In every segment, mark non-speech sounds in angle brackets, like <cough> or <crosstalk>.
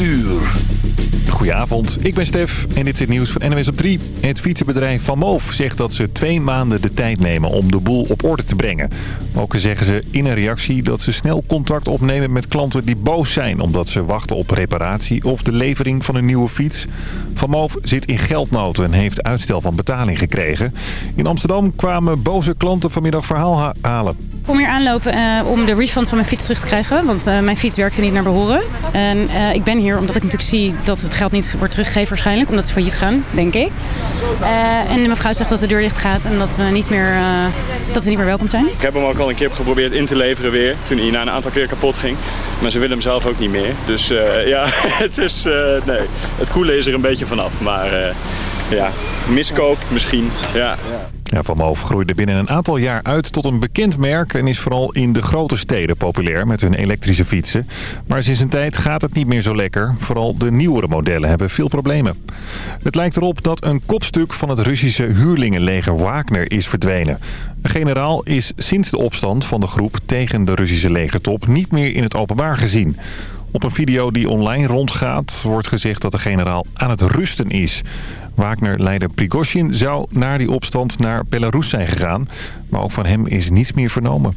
uur. Goedenavond, ik ben Stef en dit is het nieuws van NWS op 3. Het fietsenbedrijf Van Moof zegt dat ze twee maanden de tijd nemen om de boel op orde te brengen. Ook zeggen ze in een reactie dat ze snel contact opnemen met klanten die boos zijn... omdat ze wachten op reparatie of de levering van een nieuwe fiets. Van Moof zit in geldnoten en heeft uitstel van betaling gekregen. In Amsterdam kwamen boze klanten vanmiddag verhaal halen. Kom hier aanlopen uh, om de refund van mijn fiets terug te krijgen. Want uh, mijn fiets werkte niet naar behoren. En uh, ik ben hier omdat ik natuurlijk zie dat het geld niet wordt teruggegeven waarschijnlijk. Omdat ze failliet gaan, denk ik. en de mevrouw zegt dat de deur dicht gaat en dat we, niet meer, dat we niet meer welkom zijn. Ik heb hem ook al een keer geprobeerd in te leveren weer. Toen hij na een aantal keer kapot ging. Maar ze willen hem zelf ook niet meer. Dus ja, <laughs> het is... nee, het koele is er een beetje vanaf. Maar ja, miskoop misschien. Ja. Ja, Van Moof groeide binnen een aantal jaar uit tot een bekend merk... en is vooral in de grote steden populair met hun elektrische fietsen. Maar sinds een tijd gaat het niet meer zo lekker. Vooral de nieuwere modellen hebben veel problemen. Het lijkt erop dat een kopstuk van het Russische huurlingenleger Wagner is verdwenen. Een generaal is sinds de opstand van de groep tegen de Russische legertop... niet meer in het openbaar gezien. Op een video die online rondgaat wordt gezegd dat de generaal aan het rusten is. Wagner-leider Prigozhin zou na die opstand naar Belarus zijn gegaan. Maar ook van hem is niets meer vernomen.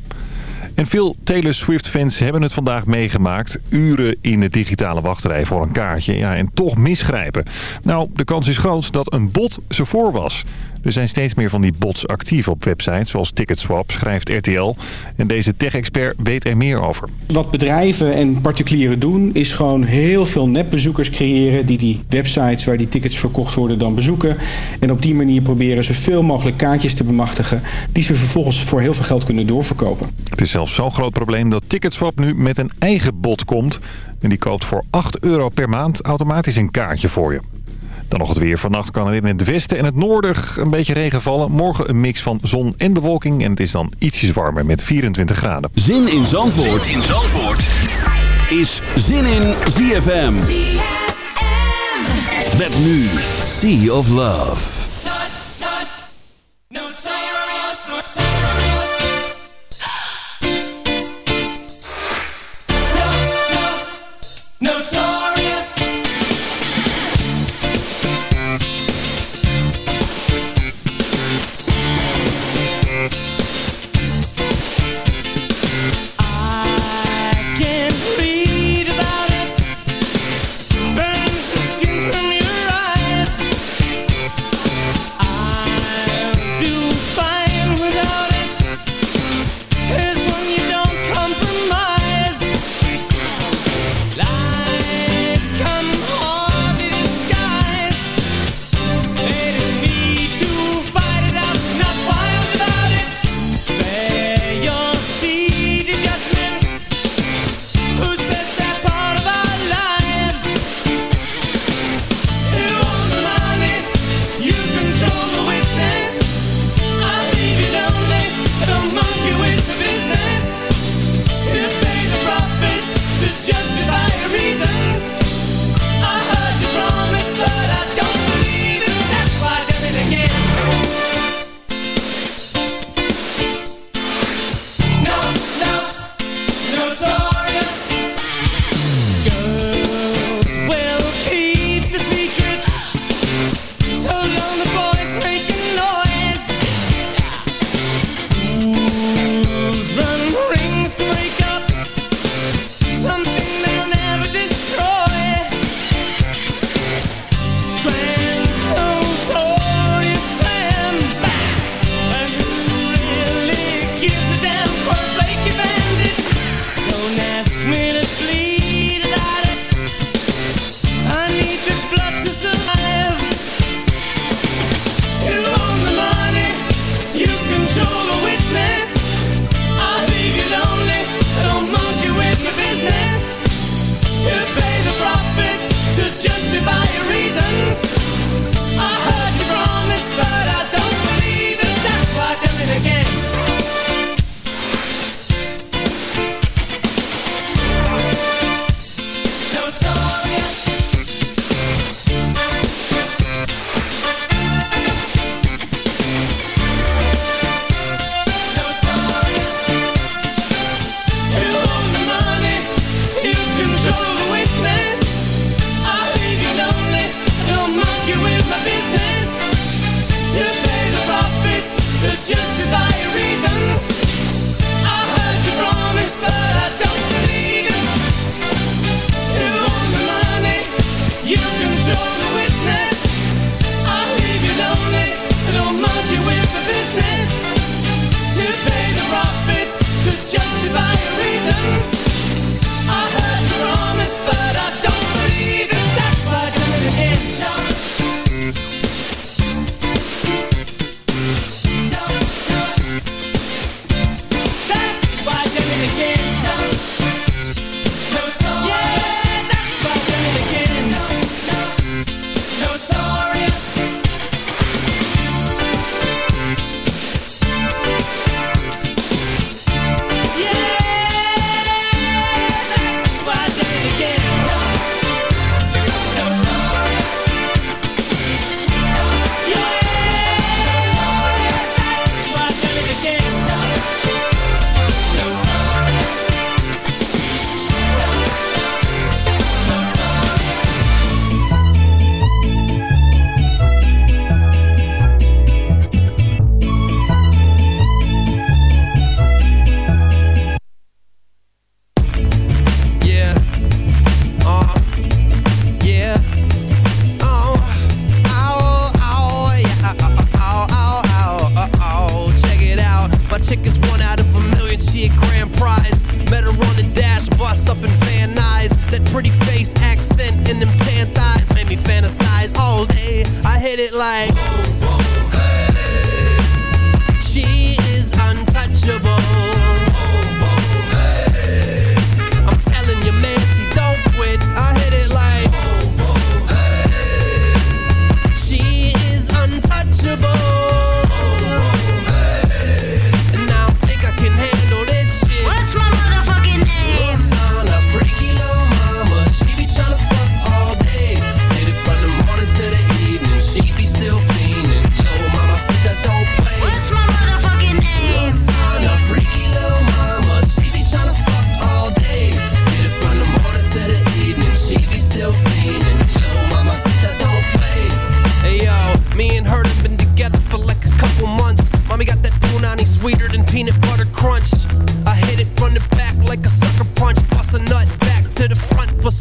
En veel Taylor Swift-fans hebben het vandaag meegemaakt. Uren in de digitale wachtrij voor een kaartje. Ja, en toch misgrijpen. Nou, de kans is groot dat een bot ze voor was. Er zijn steeds meer van die bots actief op websites zoals Ticketswap, schrijft RTL. En deze tech-expert weet er meer over. Wat bedrijven en particulieren doen is gewoon heel veel nepbezoekers creëren... die die websites waar die tickets verkocht worden dan bezoeken. En op die manier proberen ze veel mogelijk kaartjes te bemachtigen... die ze vervolgens voor heel veel geld kunnen doorverkopen. Het is zelfs zo'n groot probleem dat Ticketswap nu met een eigen bot komt. En die koopt voor 8 euro per maand automatisch een kaartje voor je. Dan nog het weer. Vannacht kan er in het westen en het noorden een beetje regen vallen. Morgen een mix van zon en bewolking. En het is dan ietsjes warmer met 24 graden. Zin in Zandvoort, zin in Zandvoort. is Zin in ZFM. ZFM. Met nu Sea of Love.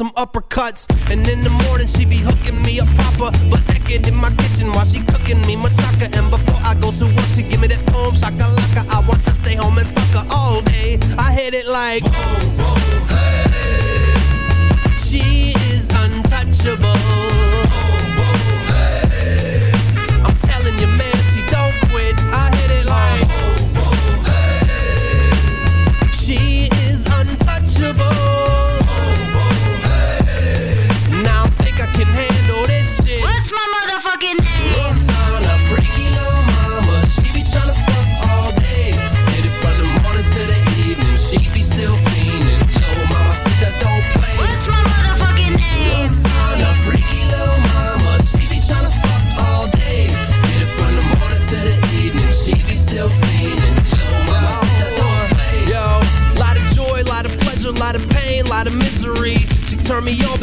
some uppercuts. And in the morning, she be hooking me a papa. But naked in my kitchen while she cooking me machaca. And before I go to work, she give me that home shakalaka. I want to stay home and fuck her all day. I hit it like. Whoa, whoa, hey. She is untouchable.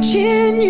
牵你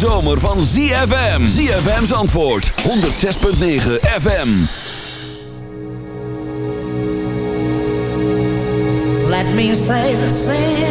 zomer van ZFM. ZFM's antwoord. 106.9 FM. Let me say the same.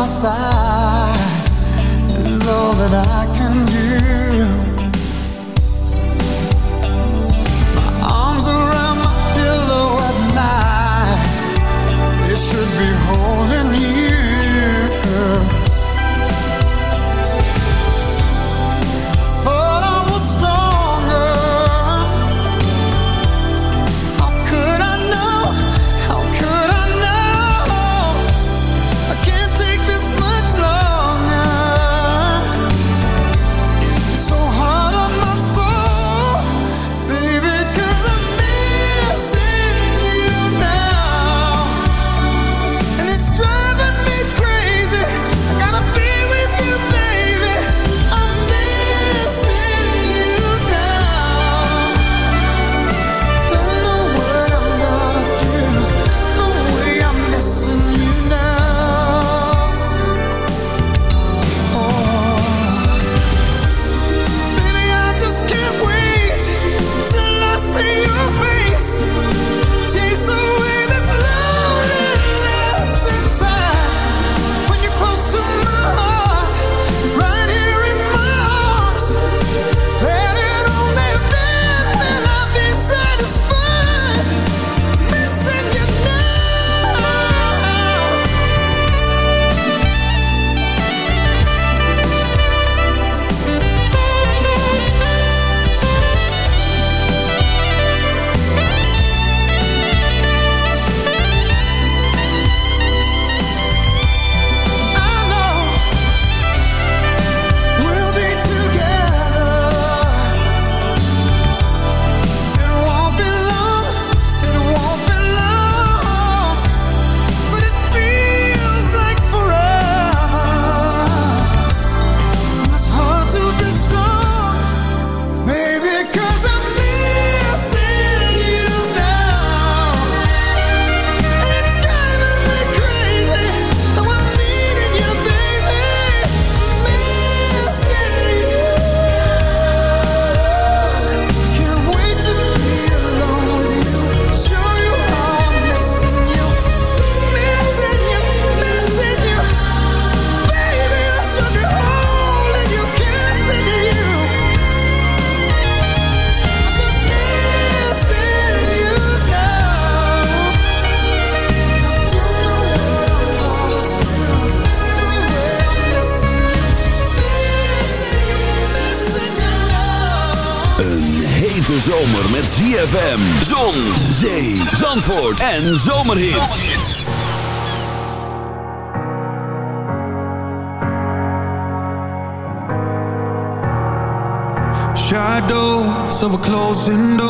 our side is all that I can do. ZFM, Zon, Zee, Zandvoort en Zomerhits. Shadows of a closing door.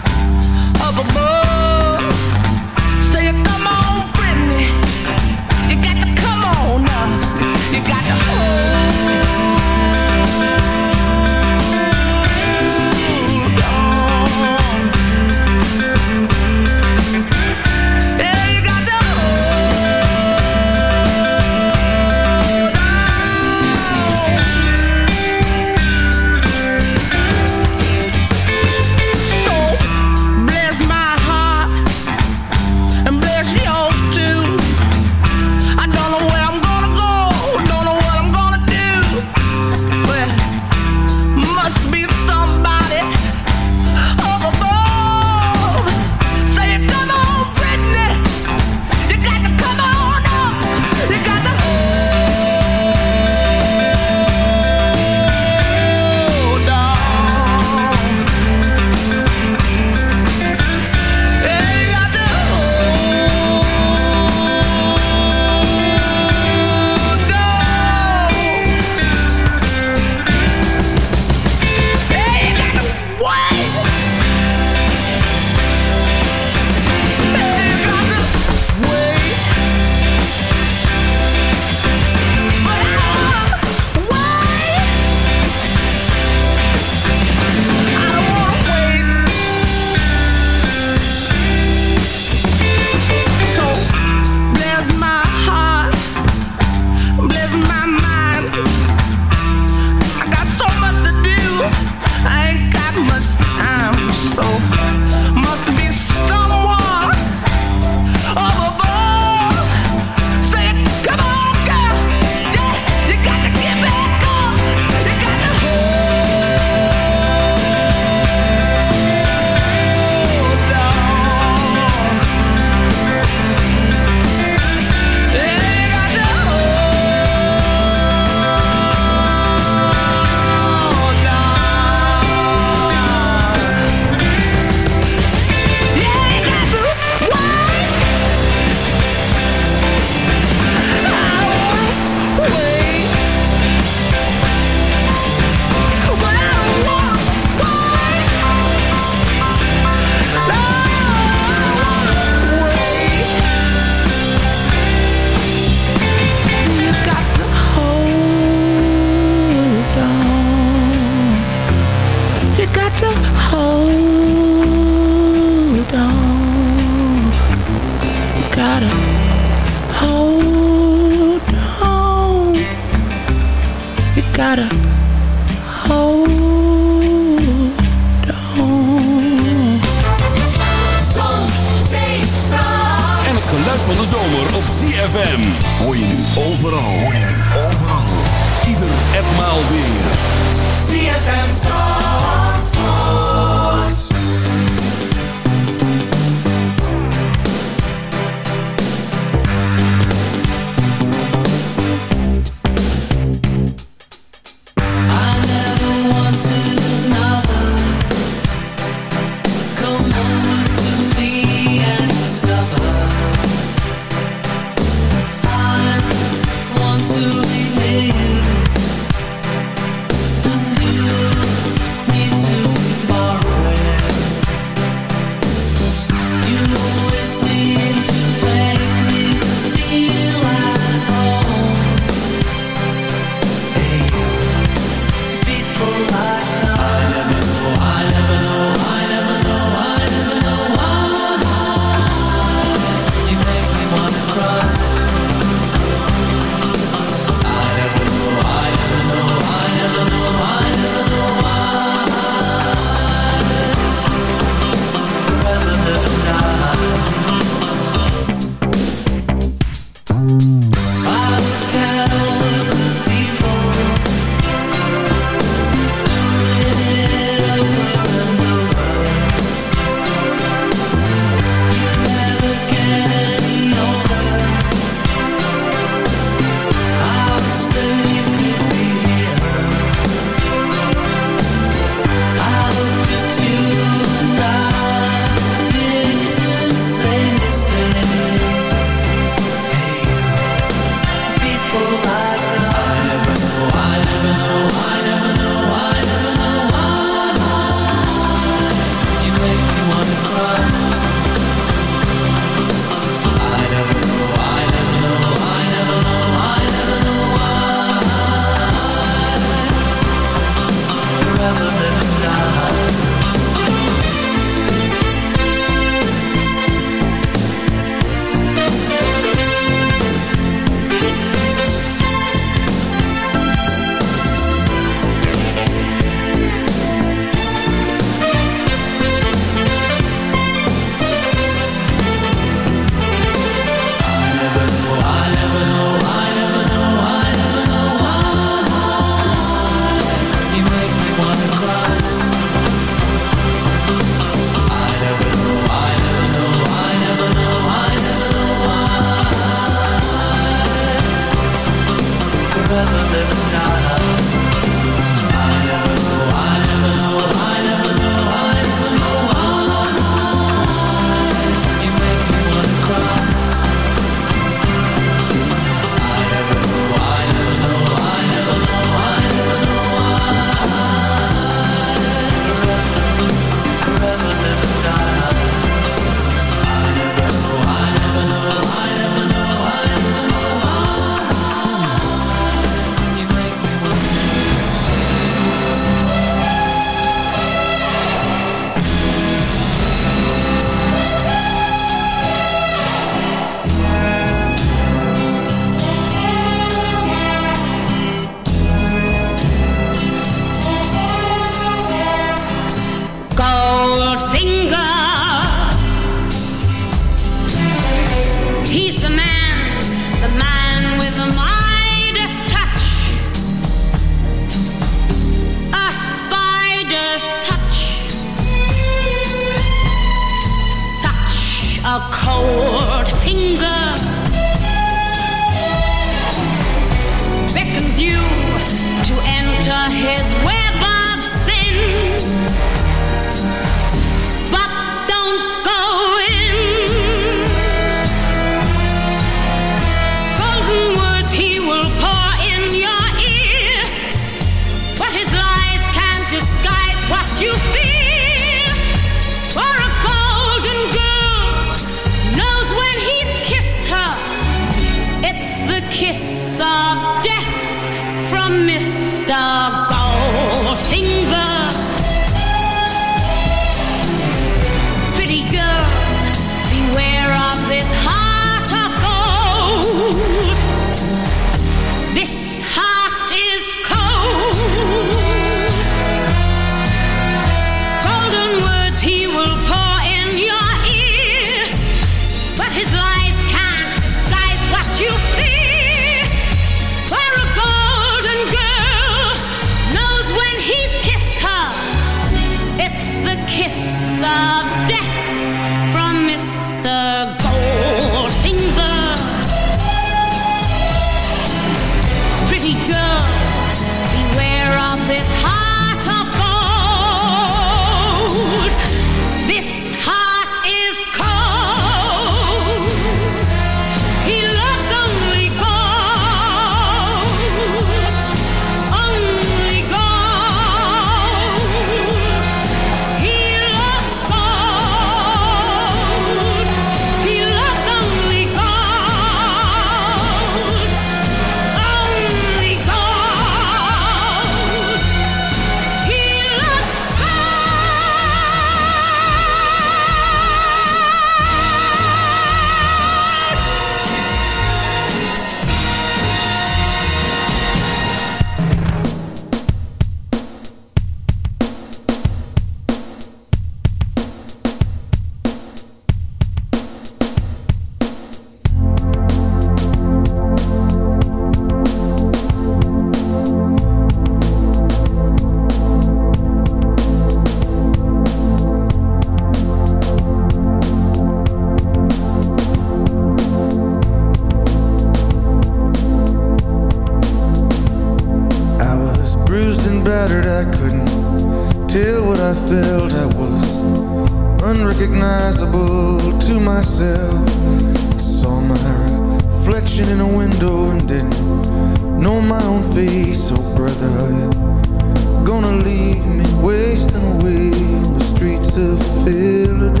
me wasting away on the streets of Philadelphia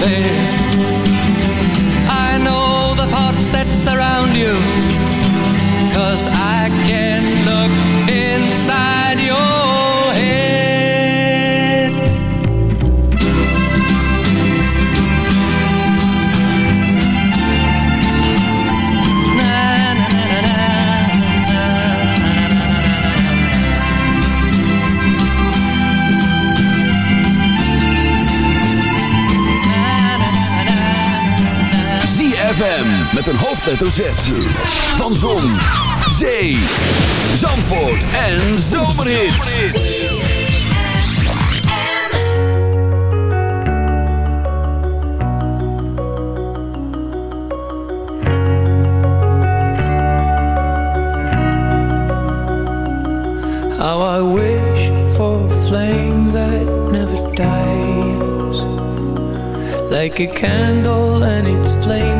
Bed. I know the thoughts that surround you, cause I can look inside met een hoofdletter Z. Van Zon, Zee, Zandvoort en Zomerhits. How I wish for a flame that never dies. Like a candle and its flame